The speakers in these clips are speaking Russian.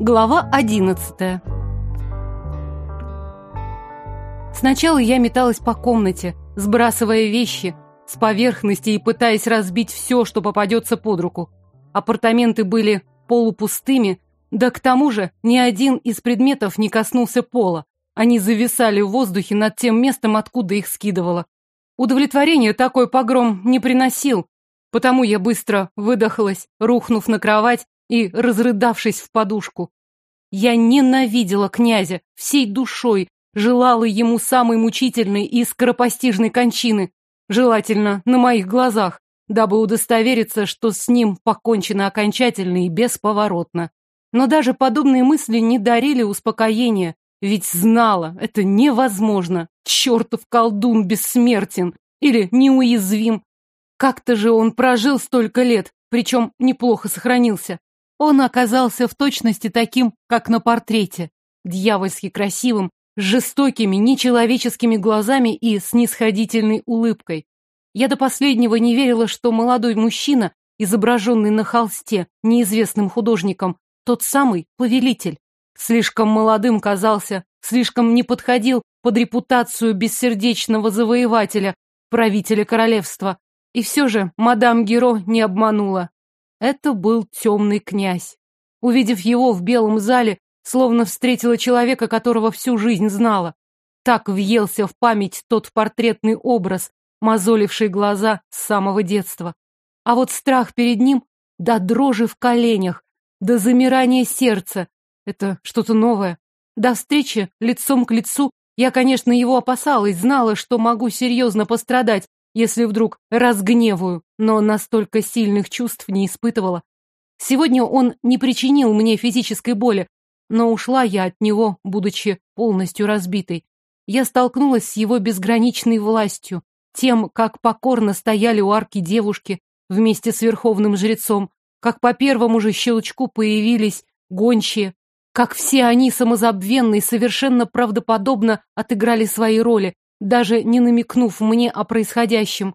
Глава одиннадцатая Сначала я металась по комнате, сбрасывая вещи с поверхности и пытаясь разбить все, что попадется под руку. Апартаменты были полупустыми, да к тому же ни один из предметов не коснулся пола. Они зависали в воздухе над тем местом, откуда их скидывало. Удовлетворение такой погром не приносил, потому я быстро выдохлась, рухнув на кровать и разрыдавшись в подушку. Я ненавидела князя всей душой, желала ему самой мучительной и скоропостижной кончины, желательно на моих глазах, дабы удостовериться, что с ним покончено окончательно и бесповоротно. Но даже подобные мысли не дарили успокоения, ведь знала, это невозможно. Чертов колдун бессмертен или неуязвим. Как-то же он прожил столько лет, причем неплохо сохранился. Он оказался в точности таким, как на портрете. Дьявольски красивым, с жестокими, нечеловеческими глазами и снисходительной улыбкой. Я до последнего не верила, что молодой мужчина, изображенный на холсте неизвестным художником, тот самый повелитель. Слишком молодым казался, слишком не подходил под репутацию бессердечного завоевателя, правителя королевства. И все же мадам Геро не обманула. Это был темный князь. Увидев его в белом зале, словно встретила человека, которого всю жизнь знала. Так въелся в память тот портретный образ, мозоливший глаза с самого детства. А вот страх перед ним до дрожи в коленях, до замирания сердца. Это что-то новое. До встречи лицом к лицу я, конечно, его опасалась, знала, что могу серьезно пострадать, если вдруг разгневаю, но настолько сильных чувств не испытывала. Сегодня он не причинил мне физической боли, но ушла я от него, будучи полностью разбитой. Я столкнулась с его безграничной властью, тем, как покорно стояли у арки девушки вместе с верховным жрецом, как по первому же щелчку появились гончие, как все они самозабвенно и совершенно правдоподобно отыграли свои роли, даже не намекнув мне о происходящем.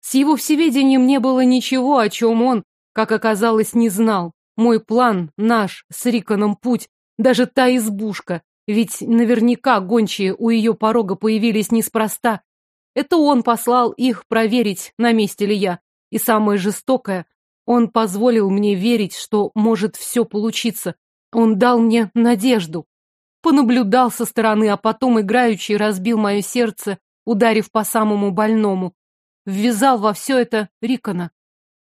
С его всеведением не было ничего, о чем он, как оказалось, не знал. Мой план, наш, с Риконом путь, даже та избушка, ведь наверняка гончие у ее порога появились неспроста. Это он послал их проверить, на месте ли я. И самое жестокое, он позволил мне верить, что может все получиться. Он дал мне надежду. Понаблюдал со стороны, а потом играючи разбил мое сердце, ударив по самому больному. Ввязал во все это Рикона.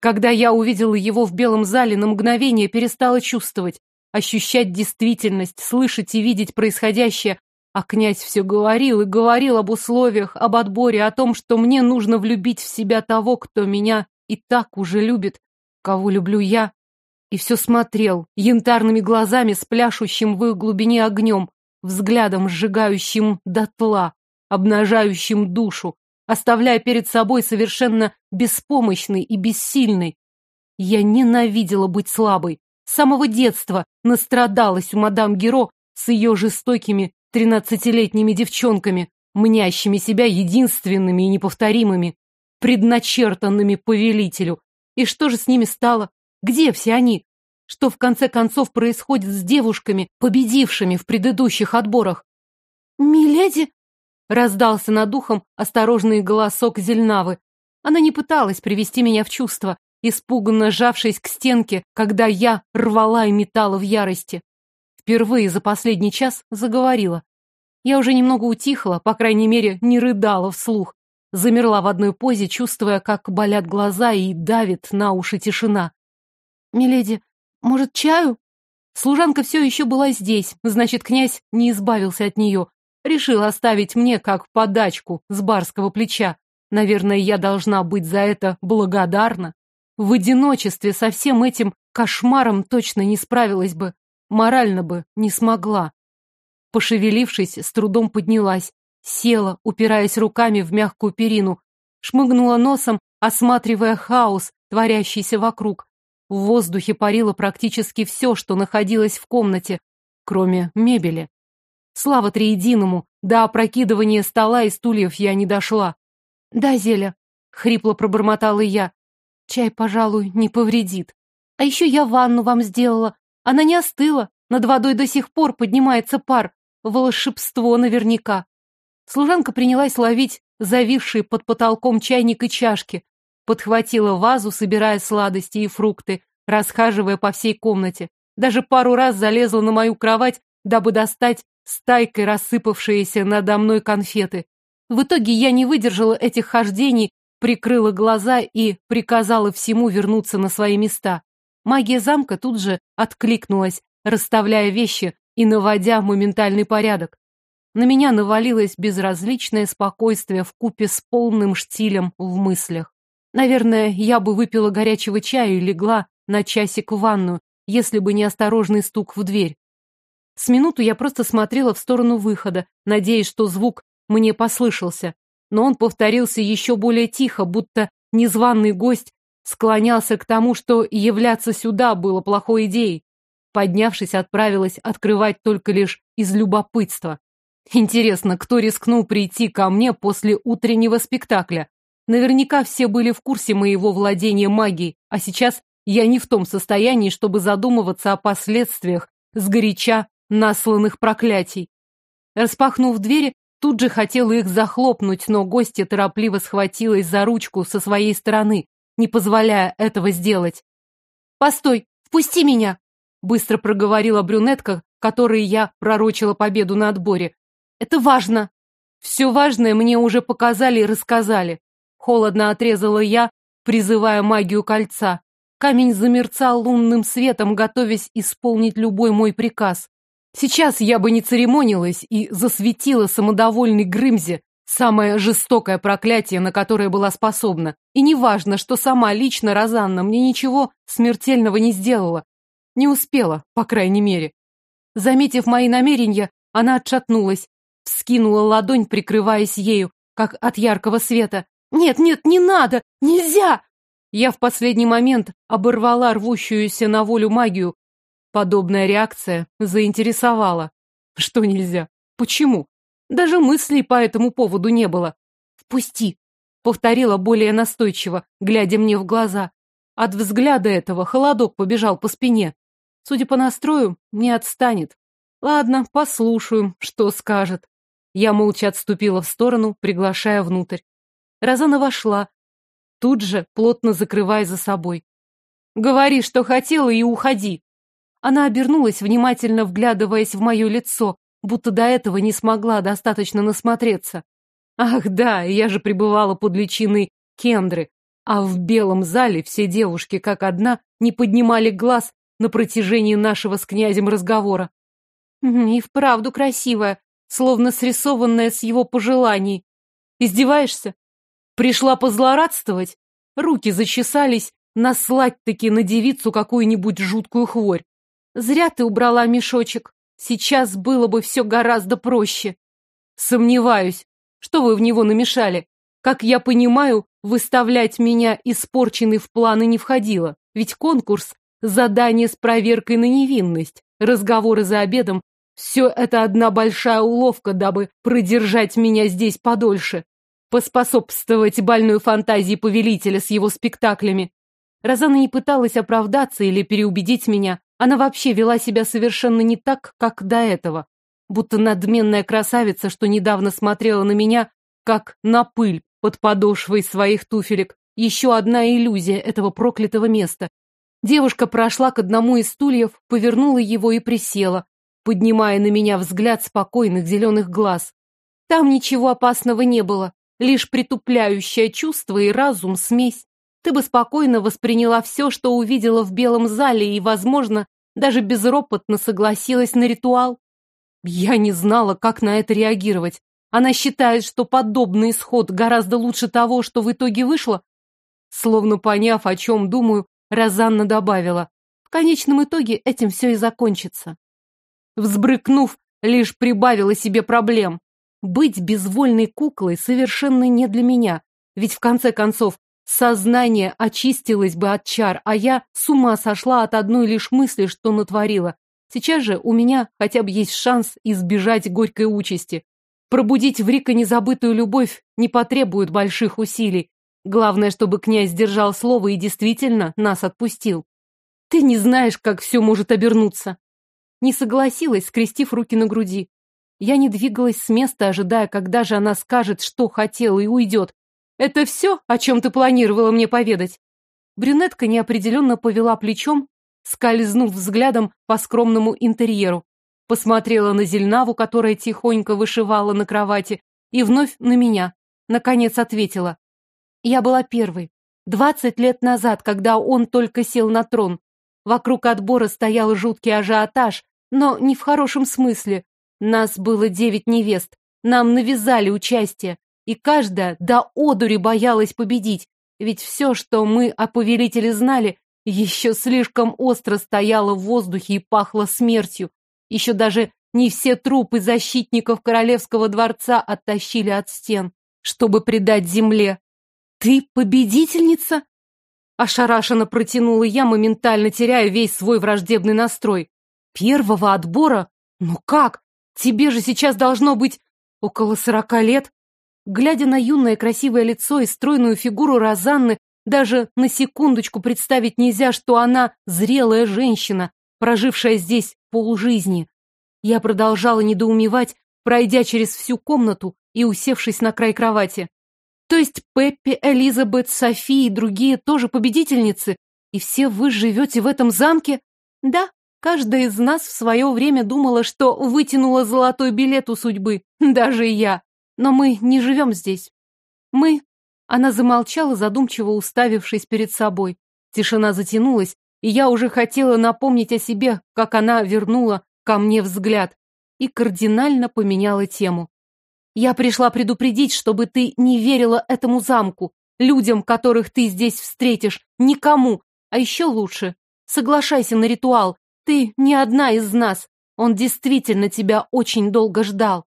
Когда я увидела его в белом зале, на мгновение перестала чувствовать, ощущать действительность, слышать и видеть происходящее. А князь все говорил и говорил об условиях, об отборе, о том, что мне нужно влюбить в себя того, кто меня и так уже любит, кого люблю я, и все смотрел, янтарными глазами с пляшущим в их глубине огнем, взглядом сжигающим дотла, обнажающим душу, оставляя перед собой совершенно беспомощной и бессильной. Я ненавидела быть слабой. С самого детства настрадалась у мадам Геро с ее жестокими тринадцатилетними девчонками, мнящими себя единственными и неповторимыми, предначертанными повелителю, и что же с ними стало? Где все они? Что в конце концов происходит с девушками, победившими в предыдущих отборах? «Миледи!» — раздался над ухом осторожный голосок Зельнавы. Она не пыталась привести меня в чувство, испуганно сжавшись к стенке, когда я рвала и метала в ярости. Впервые за последний час заговорила. Я уже немного утихла, по крайней мере, не рыдала вслух. Замерла в одной позе, чувствуя, как болят глаза и давит на уши тишина. «Миледи, может, чаю?» Служанка все еще была здесь, значит, князь не избавился от нее. Решил оставить мне как подачку с барского плеча. Наверное, я должна быть за это благодарна. В одиночестве со всем этим кошмаром точно не справилась бы. Морально бы не смогла. Пошевелившись, с трудом поднялась. Села, упираясь руками в мягкую перину, шмыгнула носом, осматривая хаос, творящийся вокруг. В воздухе парило практически все, что находилось в комнате, кроме мебели. Слава триединому, до опрокидывания стола и стульев я не дошла. «Да, Зеля», — хрипло пробормотала я, — «чай, пожалуй, не повредит. А еще я ванну вам сделала. Она не остыла, Над водой до сих пор поднимается пар. Волшебство наверняка. Служанка принялась ловить зависшие под потолком чайник и чашки. Подхватила вазу, собирая сладости и фрукты, расхаживая по всей комнате. Даже пару раз залезла на мою кровать, дабы достать стайкой рассыпавшиеся надо мной конфеты. В итоге я не выдержала этих хождений, прикрыла глаза и приказала всему вернуться на свои места. Магия замка тут же откликнулась, расставляя вещи и наводя моментальный порядок. На меня навалилось безразличное спокойствие в купе с полным штилем в мыслях. Наверное, я бы выпила горячего чая и легла на часик в ванную, если бы не осторожный стук в дверь. С минуту я просто смотрела в сторону выхода, надеясь, что звук мне послышался. Но он повторился еще более тихо, будто незваный гость склонялся к тому, что являться сюда было плохой идеей. Поднявшись, отправилась открывать только лишь из любопытства. Интересно, кто рискнул прийти ко мне после утреннего спектакля? Наверняка все были в курсе моего владения магией, а сейчас я не в том состоянии, чтобы задумываться о последствиях сгоряча насланных проклятий. Распахнув двери, тут же хотела их захлопнуть, но гостья торопливо схватилась за ручку со своей стороны, не позволяя этого сделать. «Постой! Впусти меня!» Быстро проговорила брюнетка, которой я пророчила победу на отборе. «Это важно!» «Все важное мне уже показали и рассказали». Холодно отрезала я, призывая магию кольца. Камень замерцал лунным светом, готовясь исполнить любой мой приказ. Сейчас я бы не церемонилась и засветила самодовольный Грымзе самое жестокое проклятие, на которое была способна. И неважно, что сама лично Розанна мне ничего смертельного не сделала. Не успела, по крайней мере. Заметив мои намерения, она отшатнулась, вскинула ладонь, прикрываясь ею, как от яркого света. «Нет, нет, не надо! Нельзя!» Я в последний момент оборвала рвущуюся на волю магию, Подобная реакция заинтересовала. Что нельзя? Почему? Даже мыслей по этому поводу не было. «Впусти!» — повторила более настойчиво, глядя мне в глаза. От взгляда этого холодок побежал по спине. Судя по настрою, не отстанет. Ладно, послушаю, что скажет. Я молча отступила в сторону, приглашая внутрь. Розана вошла, тут же плотно закрывая за собой. «Говори, что хотела, и уходи!» Она обернулась, внимательно вглядываясь в мое лицо, будто до этого не смогла достаточно насмотреться. Ах да, я же пребывала под личиной Кендры, а в белом зале все девушки, как одна, не поднимали глаз на протяжении нашего с князем разговора. И вправду красивая, словно срисованная с его пожеланий. Издеваешься? Пришла позлорадствовать? Руки зачесались наслать-таки на девицу какую-нибудь жуткую хворь. Зря ты убрала мешочек. Сейчас было бы все гораздо проще. Сомневаюсь, что вы в него намешали. Как я понимаю, выставлять меня испорченной в планы не входило. Ведь конкурс — задание с проверкой на невинность, разговоры за обедом — все это одна большая уловка, дабы продержать меня здесь подольше, поспособствовать больной фантазии повелителя с его спектаклями. Розана не пыталась оправдаться или переубедить меня, она вообще вела себя совершенно не так, как до этого. Будто надменная красавица, что недавно смотрела на меня, как на пыль под подошвой своих туфелек. Еще одна иллюзия этого проклятого места. Девушка прошла к одному из стульев, повернула его и присела, поднимая на меня взгляд спокойных зеленых глаз. Там ничего опасного не было, лишь притупляющее чувство и разум смесь ты бы спокойно восприняла все, что увидела в белом зале, и, возможно, даже безропотно согласилась на ритуал. Я не знала, как на это реагировать. Она считает, что подобный исход гораздо лучше того, что в итоге вышло. Словно поняв, о чем думаю, Розанна добавила. В конечном итоге этим все и закончится. Взбрыкнув, лишь прибавила себе проблем. Быть безвольной куклой совершенно не для меня, ведь в конце концов Сознание очистилось бы от чар, а я с ума сошла от одной лишь мысли, что натворила. Сейчас же у меня хотя бы есть шанс избежать горькой участи. Пробудить в Рика незабытую любовь не потребует больших усилий. Главное, чтобы князь держал слово и действительно нас отпустил. Ты не знаешь, как все может обернуться. не согласилась, скрестив руки на груди. Я не двигалась с места, ожидая, когда же она скажет, что хотела, и уйдет. «Это все, о чем ты планировала мне поведать?» Брюнетка неопределенно повела плечом, скользнув взглядом по скромному интерьеру. Посмотрела на Зельнаву, которая тихонько вышивала на кровати, и вновь на меня. Наконец ответила. Я была первой. Двадцать лет назад, когда он только сел на трон. Вокруг отбора стоял жуткий ажиотаж, но не в хорошем смысле. Нас было девять невест. Нам навязали участие, и каждая до одури боялась победить, ведь все, что мы о повелителе знали, еще слишком остро стояло в воздухе и пахло смертью. Еще даже не все трупы защитников королевского дворца оттащили от стен, чтобы предать земле. «Ты победительница?» Ошарашенно протянула я, моментально теряя весь свой враждебный настрой. «Первого отбора? Ну как? Тебе же сейчас должно быть около сорока лет?» Глядя на юное красивое лицо и стройную фигуру Розанны, даже на секундочку представить нельзя, что она зрелая женщина, прожившая здесь полжизни. Я продолжала недоумевать, пройдя через всю комнату и усевшись на край кровати. То есть Пеппи, Элизабет, Софи и другие тоже победительницы? И все вы живете в этом замке? Да, каждая из нас в свое время думала, что вытянула золотой билет у судьбы, даже я. Но мы не живем здесь. Мы... Она замолчала, задумчиво уставившись перед собой. Тишина затянулась, и я уже хотела напомнить о себе, как она вернула ко мне взгляд и кардинально поменяла тему. Я пришла предупредить, чтобы ты не верила этому замку, людям, которых ты здесь встретишь, никому. А еще лучше, соглашайся на ритуал. Ты не одна из нас. Он действительно тебя очень долго ждал.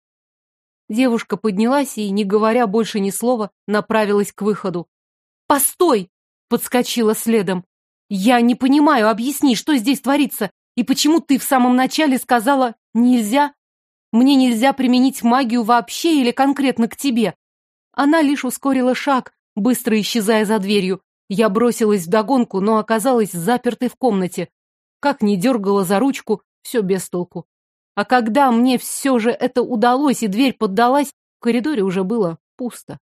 Девушка поднялась и, не говоря больше ни слова, направилась к выходу. «Постой!» — подскочила следом. «Я не понимаю, объясни, что здесь творится? И почему ты в самом начале сказала «нельзя»? Мне нельзя применить магию вообще или конкретно к тебе. Она лишь ускорила шаг, быстро исчезая за дверью. Я бросилась вдогонку, но оказалась запертой в комнате. Как ни дергала за ручку, все без толку. А когда мне все же это удалось и дверь поддалась, в коридоре уже было пусто.